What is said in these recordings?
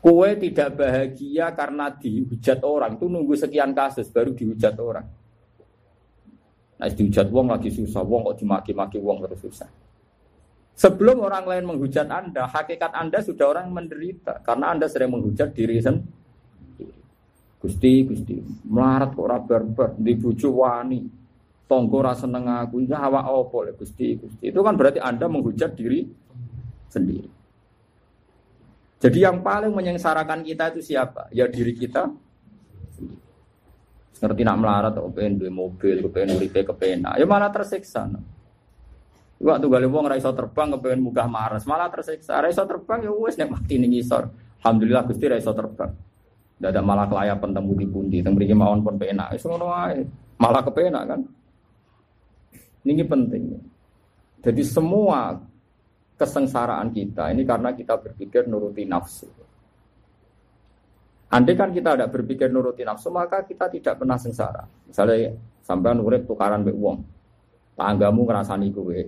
Kue tidak bahagia karena dihujat orang itu nunggu sekian kasus baru dihujat orang. Nah, dihujat wong lagi susah, wong kok dimaki-maki wong terus susah. Sebelum orang lain menghujat Anda, hakikat Anda sudah orang menderita karena Anda sering menghujat diri sendiri. Gusti, Gusti, melarat kok ora barbar, di bojo wani, tonggo rasa aku, awak Gusti, Gusti. Itu kan berarti Anda menghujat diri sendiri. Jadi yang paling menyengsarakan kita itu siapa? Ya diri kita. Ngerti nak melarat, atau pengen duit mobil, pengen uripe, kepengen, ya malah tersiksa. Waktu gali wong ra iso terbang kepengen munggah Mars, malah tersiksa. Ra iso terbang ya wis nek mati ning isor. Alhamdulillah Gusti ra iso terbang. Dadak malah kelayapan temu di pundi, teng mriki mawon pun penak. Wis ngono wae. Malah kepenak kan. Ini penting. Jadi semua kesengsaraan kita ini karena kita berpikir nuruti nafsu. Andai kan kita tidak berpikir nuruti nafsu, maka kita tidak pernah sengsara. Misalnya sampai nurut tukaran be uang, tanggamu ngerasani gue,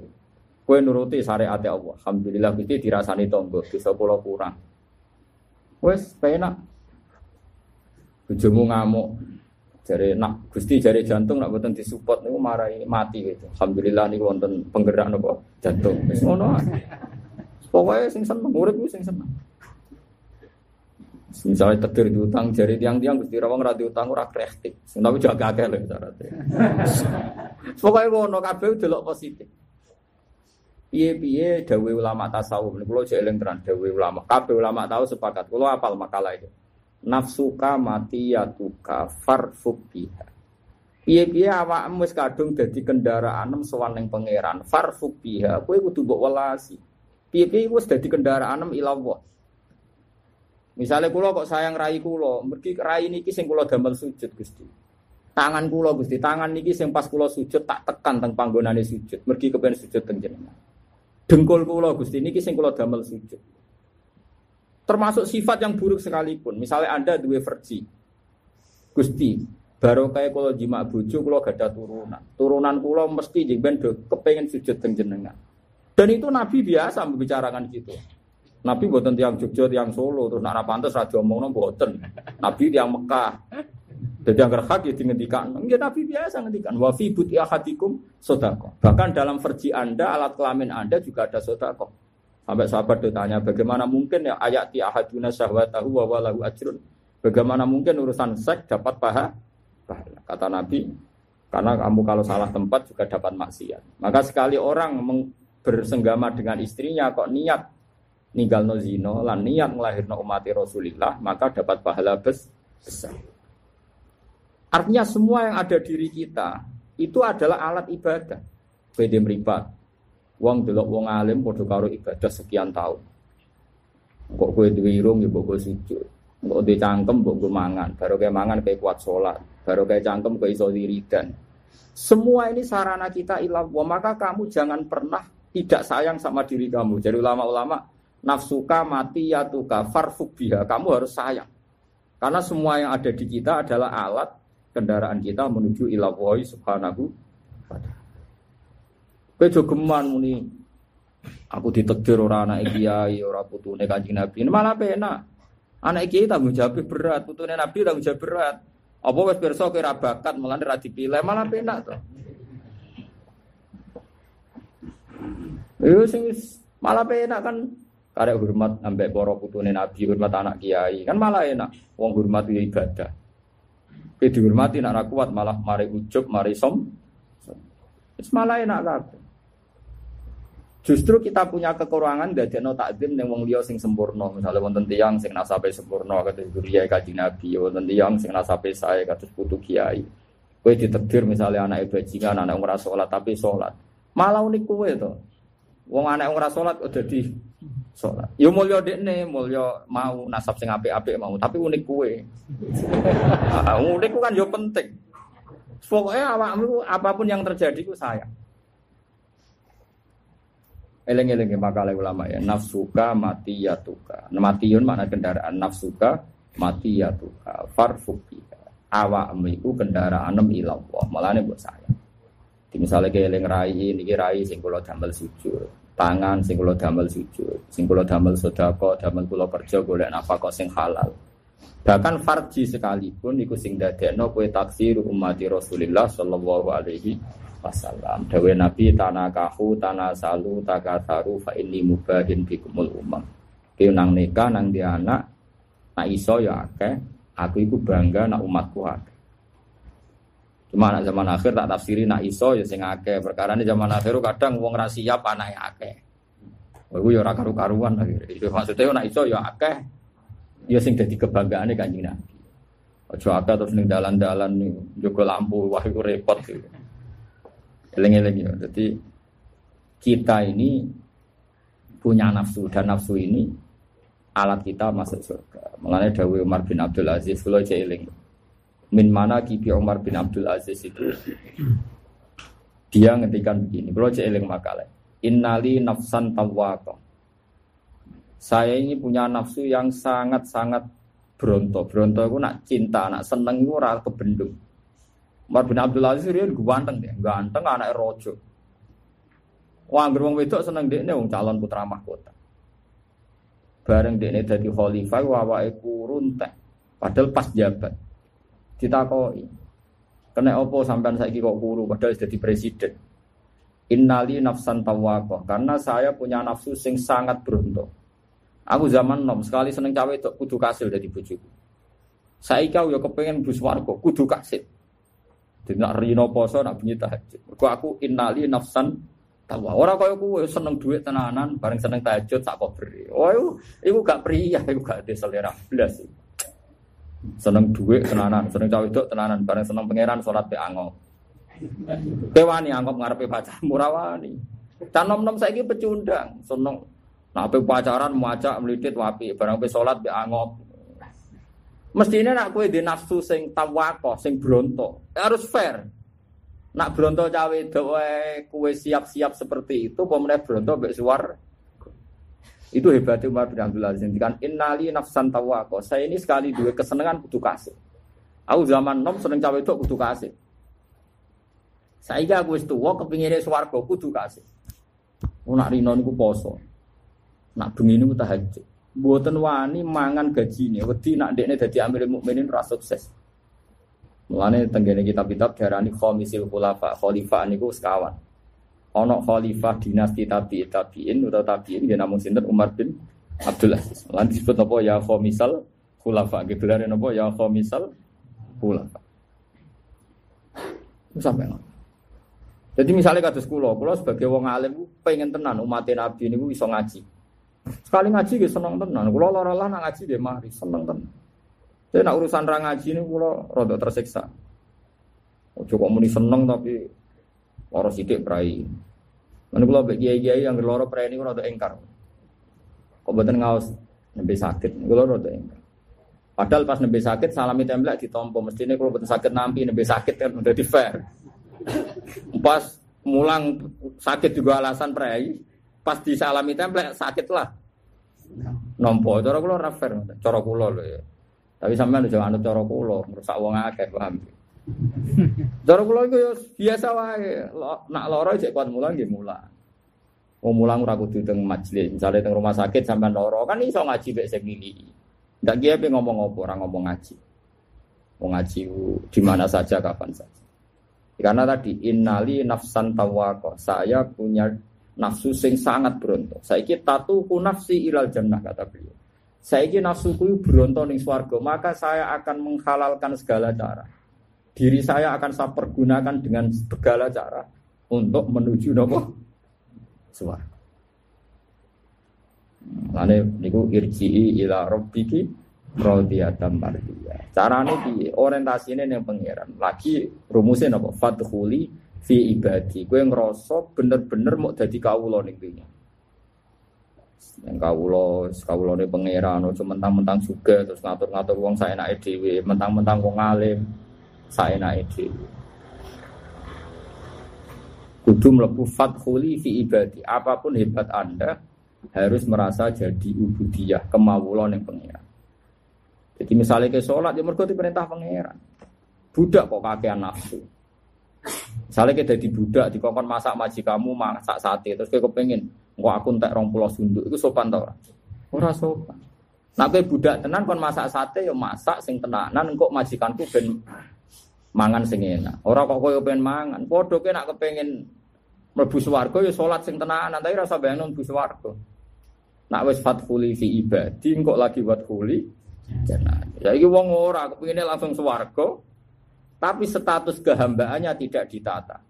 Kue nuruti syariat Allah. Alhamdulillah Gusti dirasani tonggo, bisa pulau kurang. Wes penak. Bojomu ngamuk. Jari nak Gusti jari jantung nak boten disupport niku marai mati gitu. Alhamdulillah niku wonten penggerak nopo jantung. Wis ngono Pokoknya sing seneng, urip ku sing seneng. Misalnya tegir diutang jari tiang-tiang Gusti Rawang ra diutang ora kreatif. Tapi jaga akeh lho syaratnya. Pokoknya ngono kabeh delok positif. Piye-piye dawe ulama tasawuf niku kula eling tenan dawe ulama. Kabeh ulama tahu sepakat. Kula apal makalah itu. Nafsuka mati yatuka farfuk biha. Piye-piye awakmu wis kadung dadi kendaraan sowan ning pangeran. Farfuk biha. Kowe kudu mbok welasi. Piye-piye wis dadi kendaraan ila Allah. Misalnya kulo kok sayang rai kulo, mergi rai niki sing kulo damel sujud Gusti. Tangan kulo Gusti, tangan niki sing pas kulo sujud tak tekan teng panggonane sujud, mergi kepen sujud teng jenengan. Dengkul kula Gusti niki sing kula damel sujud. Termasuk sifat yang buruk sekalipun. Misalnya Anda dua versi. Gusti, baru kayak kalau jima bojo kalau gak ada turunan. Turunan kula mesti jengben kepengen sujud jenengan. Dan itu Nabi biasa membicarakan gitu. Nabi buatan tiang Jogja, tiang Solo, terus nak pantas radio omong buatan. Nabi tiang Mekah, jadi yang hak ya dihentikan. Enggak Nabi biasa ngendikan. Wa fi buti sodako. Bahkan dalam versi Anda, alat kelamin Anda juga ada sodako. Sampai sahabat ditanya, bagaimana mungkin ya ayat ti ahaduna syahwatahu wa walahu ajrun. Bagaimana mungkin urusan seks dapat paha? Kata Nabi, karena kamu kalau salah tempat juga dapat maksiat. Maka sekali orang bersenggama dengan istrinya kok niat ninggal no zino, lan niat melahirkan umat Rasulullah, maka dapat pahala besar. Artinya semua yang ada diri kita itu adalah alat ibadah. Bede meripat. Wong delok wong alim padha karo ibadah sekian tahun. Kok kowe duwe irung ya mbok sujud. Kok duwe cangkem mbok mangan. Baru kayak mangan kayak kuat sholat. Baru kayak cangkem kayak iso wiridan. Semua ini sarana kita ilah maka kamu jangan pernah tidak sayang sama diri kamu. Jadi ulama-ulama nafsuka mati ya tuka farfuk biha. Kamu harus sayang. Karena semua yang ada di kita adalah alat kendaraan kita menuju ila woi subhanahu wa ta'ala. Kowe jogeman muni aku ditekdir ora anak kiai, ora putune Kanjeng Nabi. Malah penak. Anak kiai tanggung jawab berat, putune Nabi tanggung jawab berat. Apa wis pirsa kowe ora bakat, malah ora dipilih, malah penak to. Yo sing malah penak kan karek hormat ambek para putune Nabi, hormat anak kiai. Kan malah enak. Wong hormat ibadah. Kowe dihormati nak kuat malah mari ujub, mari som. Malah enak kabeh. Justru kita punya kekurangan no takdim yang wong liya sing sempurna. Misalnya wonten tiyang sing nasabe sempurna kados Guriya Kanjeng Nabi, wonten tiyang sing nasabe saya kados putu kiai. Kowe ditakdir misalnya anak bajingan, anak ora salat tapi salat. Malah unik kowe to. Wong anak ora salat kok dadi sholat. Yo mulya dekne, mulya mau nasab sing apik-apik mau, tapi unik kue. Unik ku kan yo penting. Pokoknya awakmu apa pun yang terjadi ku sayang. Eleng-eleng makalah ulama ya. Nafsuka mati ya tuka. Matiun makna kendaraan nafsuka mati ya tuka. Farfuki. Awakmu iku kendaraan ilallah. Malah buat saya. Di misalnya kayak eleng rai, ini rai sing kula damel sujud. tangan sing kula damel sujud, sing kula damel sedekah, damel kula kerja golek nafkah sing halal. Bahkan farji sekalipun iku sing dadekno kowe taksir umat Rasulullah sallallahu alaihi wasallam. Dawe Nabi tanakahu tanasalu takatharu fa inni mubahin bikumul umam. Ki nang nikah nang di anak nak iso ya akeh, aku iku bangga nak umatku akeh. Cuma anak zaman akhir tak tafsiri nak iso ya sing akeh. Perkara ini zaman akhir kadang wong ra siap anake akeh. Iku ya ora karu-karuan akhir. Itu maksudnya nak iso ya akeh. Ya sing dadi kebanggaane Kanjeng Nabi. Aja akeh terus ning dalan-dalan jogo lampu wah iku repot gitu. Eling-eling ya. Jadi kita ini punya nafsu dan nafsu ini alat kita masuk surga. Mengenai Dawi Umar bin Abdul Aziz, kalau eling. Min mana kibi Umar bin Abdul Aziz itu? Dia ngendikan begini kalau eling makalah innali nafsan tawwaqa saya ini punya nafsu yang sangat-sangat bronto bronto itu nak cinta nak seneng itu kebendung Umar bin Abdul Aziz dia ganteng dia ganteng anak rojo Wah, wong wedok seneng dekne wong calon putra mahkota. Bareng dekne dadi khalifah awake kurun teh. Padahal pas jabat ditakoi. Kena opo sampean saiki kok kuru padahal jadi presiden. Innali nafsan tawako karena saya punya nafsu sing sangat beruntung. Aku zaman nom sekali seneng cawe itu kudu kasil dari bujuku. Saya kau ya kepengen bus warga kudu kasil. Jadi nak rino poso nak bunyi tahajud. Kau aku innali nafsan tawa. Orang kau aku seneng duit tenanan, bareng seneng tahajud tak kau beri. Oh, itu gak pria, itu gak ada selera belas. Seneng duit tenanan, seneng cawe itu tenanan, bareng seneng pangeran sholat pe angop. Pewani angop ngarepe pacar murawani. Can nom-nom saiki pecundang, seneng Nah, pacaran muacak melidit wapi, barang pe sholat pe angop. Mestinya nak kue di nafsu sing tawako, sing bronto, harus fair. Nak bronto cawe doe kue siap-siap seperti itu, pemenang bronto be suar itu hebatnya Umar bin Abdul Aziz. Kan innali nafsan tawako. Saya ini sekali dua kesenangan kudu kasih. Aku zaman nom seneng cawe itu kudu kasih. Saya aku wis tuwa kepingine swarga kudu kasih. Nak rino niku poso. Nak bengi niku tahajud. Mboten wani mangan gajine. Wedi nak dekne dadi amirul mukminin ora sukses. Mulane tenggene kitab-kitab diarani khamisil khulafa. Khalifah niku sekawan ono khalifah dinasti tabi tabiin atau tabiin dia namun sinten Umar bin Abdul Aziz. Lan disebut apa ya khomisal. Gitu dari apa ya khomisal khulafa. Sampai? Jadi misalnya kata sekolah, kalau sebagai wong alim pengen tenan umat Nabi ini bisa ngaji. Sekali ngaji gitu seneng tenan. Kalau lara lah ngaji dia mari seneng tenan. Jadi nak urusan rang ngaji ini kalau rada tersiksa. Cukup muni seneng tapi Loro sidik prai. Mana kalau bagi kiai yang loro prai ini kalau engkar. Kok betul ngaus nembe sakit. Kalau rada engkar. Padahal pas nembe sakit salami templek ditompo. Mestinya kalau betul sakit nampi nembe sakit kan udah di fair. Pas mulang sakit juga alasan prai. Pas disalami templek sakit lah. Nompo, cara kulo ora fair, cara kulo lho ya. Tapi sampean aja anut cara kulo, merusak wong akeh paham. Cara kula iku ya biasa wae. Nak lara cek kuat mulang nggih mulang. Wong mulang ora kudu teng majelis. Misale teng rumah sakit sampean lara kan iso ngaji mek sing ngili. Ndak kiye pe ngomong apa ora ngomong ngaji. Wong ngaji di mana saja kapan saja. Karena tadi innali nafsan tawako. Saya punya nafsu sing sangat berontok. Saiki tatuku nafsi ilal jannah kata beliau. Saiki nafsuku berontok ning swarga, maka saya akan menghalalkan segala cara diri saya akan saya pergunakan dengan segala cara untuk menuju nopo suara. Lane niku irji'i ila rabbiki radiyatan mardiyah. Carane piye? Orientasine ning pangeran. Lagi rumusnya napa? Fadkhuli fi ibadi. Kowe ngrasa bener-bener mau dadi kawula ning dunya. Yang kawula, kawulane pangeran, aja mentang-mentang juga terus ngatur-ngatur wong saenake dhewe, mentang-mentang wong alim saya naik Kudu melebu fathuli fi ibadi. Apa pun hebat Anda harus merasa jadi ubudiyah, kemawulan yang pengiran. Jadi misalnya ke sholat, ya mergo perintah pengiran. Budak kok kakean nafsu. Misalnya kita jadi budak, di kokon masak maji kamu masak sate, terus kayak kepengen Engko aku entek 20 sunduk iku sopan ta ora? Ora sopan. Nak kowe budak tenan kon masak sate ya masak sing tenanan engko majikanku ben mangan sing enak. Ora kok kowe pengen mangan. Padha kowe nak kepengin mlebu swarga ya salat sing tenanan, tapi rasa bayangno mlebu swarga. Nak wis fatfuli fi ibadi engko lagi fatfuli jannah. Ya iki wong ora kepengine langsung swarga, tapi status kehambaannya tidak ditata.